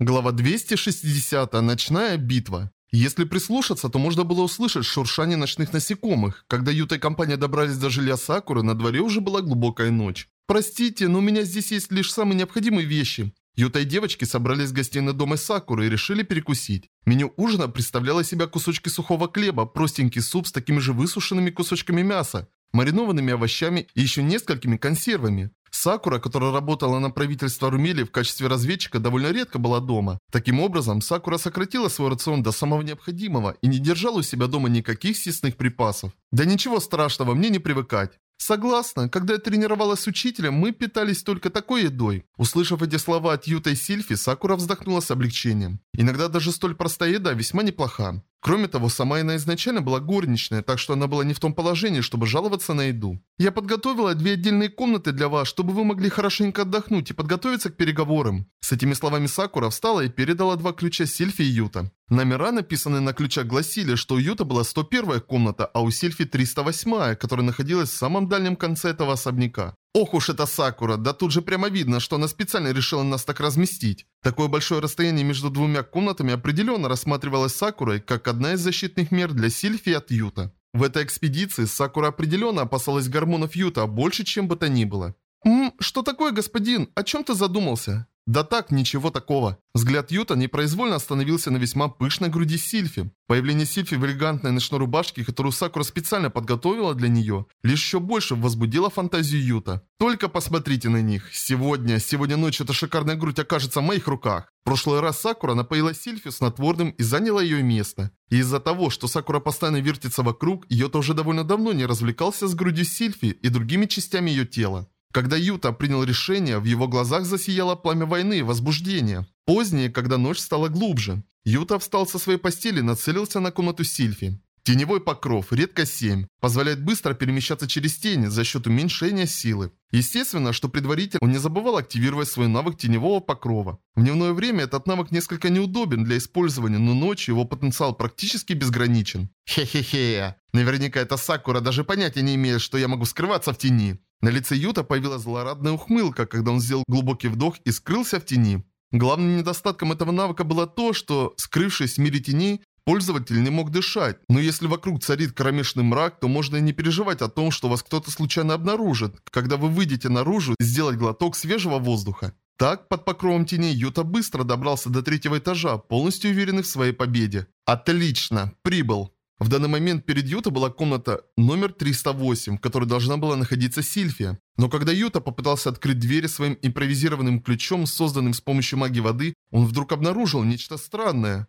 Глава 260. Ночная битва. Если прислушаться, то можно было услышать шуршание ночных насекомых. Когда Юта и компания добрались до жилья Сакуры, на дворе уже была глубокая ночь. «Простите, но у меня здесь есть лишь самые необходимые вещи». Юта и девочки собрались в гостиной дома Сакуры и решили перекусить. Меню ужина представляло себя кусочки сухого хлеба, простенький суп с такими же высушенными кусочками мяса, маринованными овощами и еще несколькими консервами. Сакура, которая работала на правительство Румели в качестве разведчика, довольно редко была дома. Таким образом, Сакура сократила свой рацион до самого необходимого и не держала у себя дома никаких съестных припасов. Да ничего страшного, мне не привыкать. Согласна, когда я тренировалась с учителем, мы питались только такой едой. Услышав эти слова от Юта и Сильфи, Сакура вздохнула с облегчением. Иногда даже столь простая еда весьма неплоха. Кроме того, сама она изначально была горничная, так что она была не в том положении, чтобы жаловаться на еду. Я подготовила две отдельные комнаты для вас, чтобы вы могли хорошенько отдохнуть и подготовиться к переговорам. С этими словами Сакура встала и передала два ключа Сильфи и Юта. Номера, написанные на ключах, гласили, что у Юта была 101 комната, а у Сильфи 308, которая находилась в самом дальнем конце этого особняка. Ох уж это Сакура, да тут же прямо видно, что она специально решила нас так разместить. Такое большое расстояние между двумя комнатами определенно рассматривалось Сакурой как одна из защитных мер для Сильфи от Юта. В этой экспедиции Сакура определенно опасалась гормонов Юта больше, чем бы то ни было. «Ммм, что такое, господин? О чем ты задумался?» Да так, ничего такого. Взгляд Юта непроизвольно остановился на весьма пышной груди Сильфи. Появление Сильфи в элегантной ночной рубашке, которую Сакура специально подготовила для нее, лишь еще больше возбудило фантазию Юта. Только посмотрите на них. Сегодня, сегодня ночью эта шикарная грудь окажется в моих руках. В прошлый раз Сакура напоила Сильфи снотворным и заняла ее место. И из-за того, что Сакура постоянно вертится вокруг, Йота уже довольно давно не развлекался с грудью Сильфи и другими частями ее тела. Когда Юта принял решение, в его глазах засияло пламя войны и возбуждения. Позднее, когда ночь стала глубже, Юта встал со своей постели и нацелился на комнату Сильфи. Теневой покров, редко 7, позволяет быстро перемещаться через тени за счет уменьшения силы. Естественно, что предварительно он не забывал активировать свой навык теневого покрова. В дневное время этот навык несколько неудобен для использования, но ночью его потенциал практически безграничен. Хе-хе-хе. Наверняка эта Сакура даже понятия не имеет, что я могу скрываться в тени. На лице Юта появилась злорадная ухмылка, когда он сделал глубокий вдох и скрылся в тени. Главным недостатком этого навыка было то, что, скрывшись в мире теней, пользователь не мог дышать. Но если вокруг царит кромешный мрак, то можно и не переживать о том, что вас кто-то случайно обнаружит, когда вы выйдете наружу сделать глоток свежего воздуха. Так, под покровом теней Юта быстро добрался до третьего этажа, полностью уверенный в своей победе. Отлично, прибыл. В данный момент перед Юта была комната номер 308, в которой должна была находиться Сильфия. Но когда Юта попытался открыть двери своим импровизированным ключом, созданным с помощью магии воды, он вдруг обнаружил нечто странное.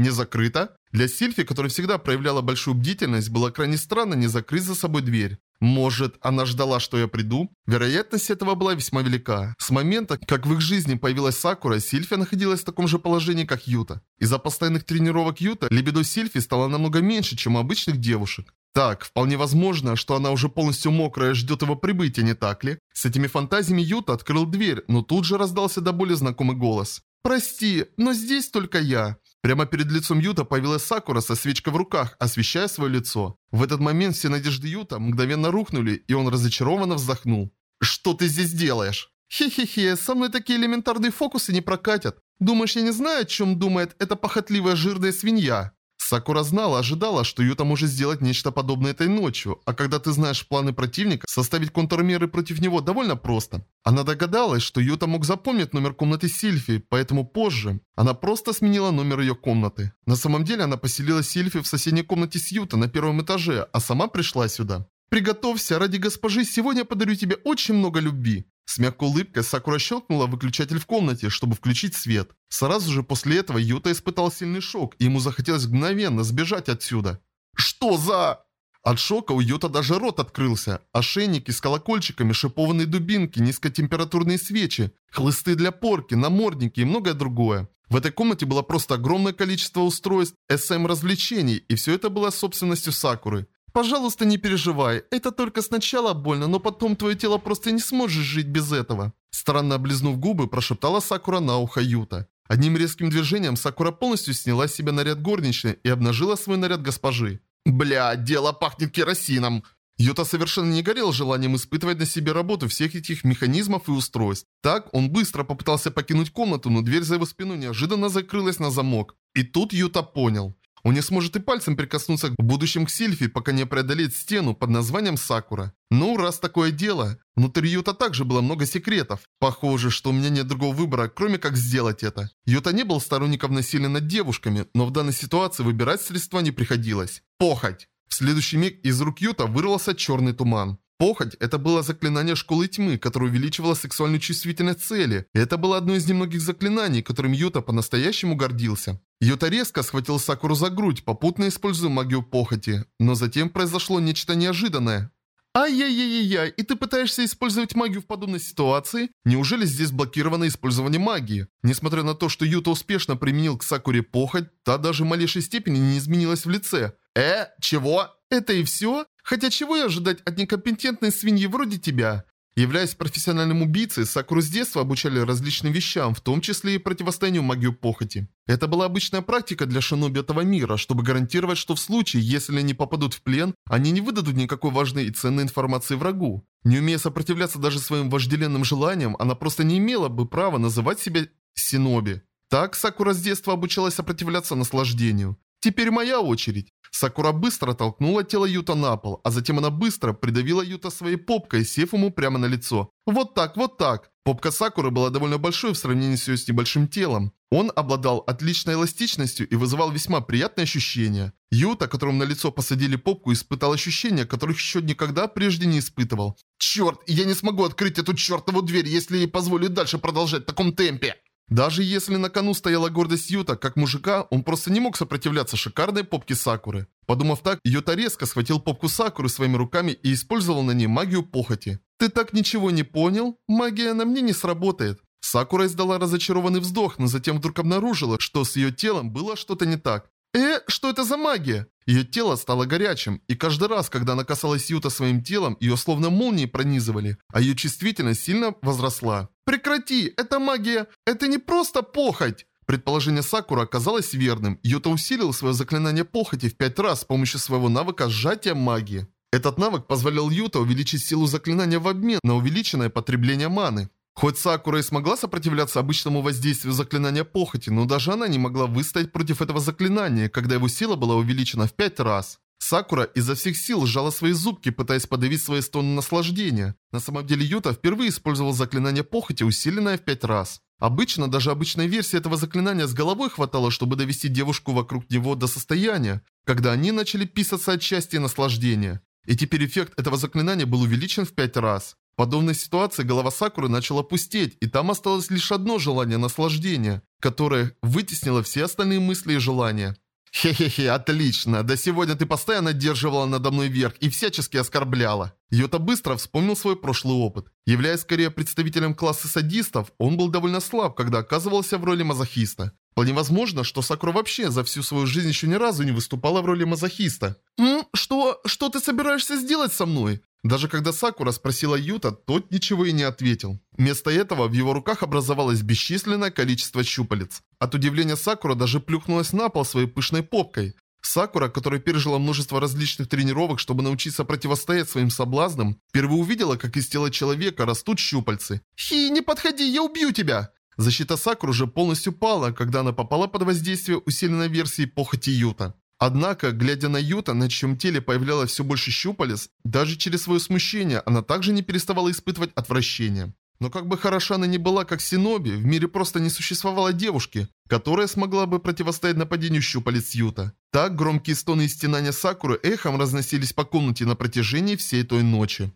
Не закрыто? Для Сильфи, которая всегда проявляла большую бдительность, было крайне странно не закрыть за собой дверь. Может, она ждала, что я приду? Вероятность этого была весьма велика. С момента, как в их жизни появилась Сакура, Сильфия находилась в таком же положении, как Юта. Из-за постоянных тренировок Юта, либидо Сильфи стало намного меньше, чем у обычных девушек. Так, вполне возможно, что она уже полностью мокрая ждет его прибытия, не так ли? С этими фантазиями Юта открыл дверь, но тут же раздался до боли знакомый голос. «Прости, но здесь только я». Прямо перед лицом Юта появилась Сакура со свечкой в руках, освещая свое лицо. В этот момент все надежды Юта мгновенно рухнули, и он разочарованно вздохнул. «Что ты здесь делаешь?» «Хе-хе-хе, со мной такие элементарные фокусы не прокатят. Думаешь, я не знаю, о чем думает эта похотливая жирная свинья?» Сакура знала, ожидала, что Юта может сделать нечто подобное этой ночью, а когда ты знаешь планы противника, составить контрмеры против него довольно просто. Она догадалась, что Юта мог запомнить номер комнаты Сильфи, поэтому позже она просто сменила номер ее комнаты. На самом деле она поселила Сильфи в соседней комнате с Юта на первом этаже, а сама пришла сюда. «Приготовься, ради госпожи, сегодня подарю тебе очень много любви». С мягкой улыбкой Сакура щелкнула выключатель в комнате, чтобы включить свет. Сразу же после этого Юта испытал сильный шок, и ему захотелось мгновенно сбежать отсюда. «Что за...» От шока у Юта даже рот открылся. Ошейники с колокольчиками, шипованные дубинки, низкотемпературные свечи, хлысты для порки, намордники и многое другое. В этой комнате было просто огромное количество устройств SM-развлечений, и все это было собственностью Сакуры. Пожалуйста, не переживай. Это только сначала больно, но потом твое тело просто не сможет жить без этого. Странно облизнув губы, прошептала Сакура на ухо Юта. Одним резким движением Сакура полностью сняла с себя наряд горничной и обнажила свой наряд госпожи. «Бля, дело пахнет керосином!» Юта совершенно не горел желанием испытывать на себе работу всех этих механизмов и устройств. Так, он быстро попытался покинуть комнату, но дверь за его спиной неожиданно закрылась на замок. И тут Юта понял. Он не сможет и пальцем прикоснуться к будущим к Сильфи, пока не преодолеет стену под названием Сакура. Ну, раз такое дело. Внутри Юта также было много секретов. Похоже, что у меня нет другого выбора, кроме как сделать это. Юта не был сторонником насилия над девушками, но в данной ситуации выбирать средства не приходилось. Похоть. В следующий миг из рук Юта вырвался черный туман. Похоть – это было заклинание Школы Тьмы, которое увеличивало сексуальную чувствительность цели. Это было одно из немногих заклинаний, которым Юта по-настоящему гордился. Юта резко схватил Сакуру за грудь, попутно используя магию похоти. Но затем произошло нечто неожиданное. Ай-яй-яй-яй, и ты пытаешься использовать магию в подобной ситуации? Неужели здесь блокировано использование магии? Несмотря на то, что Юта успешно применил к Сакуре похоть, та даже в малейшей степени не изменилась в лице. Э, чего? Это и все? Хотя чего и ожидать от некомпетентной свиньи вроде тебя? Являясь профессиональным убийцей, Сакуру с детства обучали различным вещам, в том числе и противостоянию магию похоти. Это была обычная практика для шиноби этого мира, чтобы гарантировать, что в случае, если они попадут в плен, они не выдадут никакой важной и ценной информации врагу. Не умея сопротивляться даже своим вожделенным желаниям, она просто не имела бы права называть себя синоби. Так Сакура с детства обучалась сопротивляться наслаждению. Теперь моя очередь. Сакура быстро толкнула тело Юта на пол, а затем она быстро придавила Юта своей попкой, сев ему прямо на лицо. Вот так, вот так. Попка Сакуры была довольно большой в сравнении с ее с небольшим телом. Он обладал отличной эластичностью и вызывал весьма приятные ощущения. Юта, которому на лицо посадили попку, испытал ощущения, которых еще никогда прежде не испытывал. Черт, я не смогу открыть эту чертову дверь, если ей позволю дальше продолжать в таком темпе. Даже если на кону стояла гордость Юта, как мужика, он просто не мог сопротивляться шикарной попке Сакуры. Подумав так, Юта резко схватил попку Сакуры своими руками и использовал на ней магию похоти. «Ты так ничего не понял? Магия на мне не сработает». Сакура издала разочарованный вздох, но затем вдруг обнаружила, что с ее телом было что-то не так. «Э, что это за магия?» Ее тело стало горячим, и каждый раз, когда она касалась Юта своим телом, ее словно молнии пронизывали, а ее чувствительность сильно возросла. «Прекрати! Это магия! Это не просто похоть!» Предположение Сакура оказалось верным. Юта усилил свое заклинание похоти в пять раз с помощью своего навыка сжатия магии. Этот навык позволял Юта увеличить силу заклинания в обмен на увеличенное потребление маны. Хоть Сакура и смогла сопротивляться обычному воздействию заклинания похоти, но даже она не могла выстоять против этого заклинания, когда его сила была увеличена в пять раз. Сакура изо всех сил сжала свои зубки, пытаясь подавить свои стоны наслаждения. На самом деле Юта впервые использовал заклинание похоти, усиленное в пять раз. Обычно даже обычной версии этого заклинания с головой хватало, чтобы довести девушку вокруг него до состояния, когда они начали писаться от счастья и наслаждения. И теперь эффект этого заклинания был увеличен в пять раз. Подобной ситуации голова Сакуры начала пустеть, и там осталось лишь одно желание наслаждения, которое вытеснило все остальные мысли и желания. «Хе-хе-хе, отлично. До сегодня ты постоянно держивала надо мной верх и всячески оскорбляла». Йота быстро вспомнил свой прошлый опыт. Являясь скорее представителем класса садистов, он был довольно слаб, когда оказывался в роли мазохиста. Вполне возможно, что Сакура вообще за всю свою жизнь еще ни разу не выступала в роли мазохиста. «М? Что? Что ты собираешься сделать со мной?» Даже когда Сакура спросила Юта, тот ничего и не ответил. Вместо этого в его руках образовалось бесчисленное количество щупалец. От удивления Сакура даже плюхнулась на пол своей пышной попкой. Сакура, которая пережила множество различных тренировок, чтобы научиться противостоять своим соблазнам, впервые увидела, как из тела человека растут щупальцы. «Хи, не подходи, я убью тебя!» Защита Сакуры уже полностью пала, когда она попала под воздействие усиленной версии похоти Юта. Однако, глядя на Юта, на чьем теле появлялось все больше щупалец, даже через свое смущение она также не переставала испытывать отвращение. Но как бы хороша она ни была, как Синоби, в мире просто не существовало девушки, которая смогла бы противостоять нападению щупалец Юта. Так громкие стоны и стенания Сакуры эхом разносились по комнате на протяжении всей той ночи.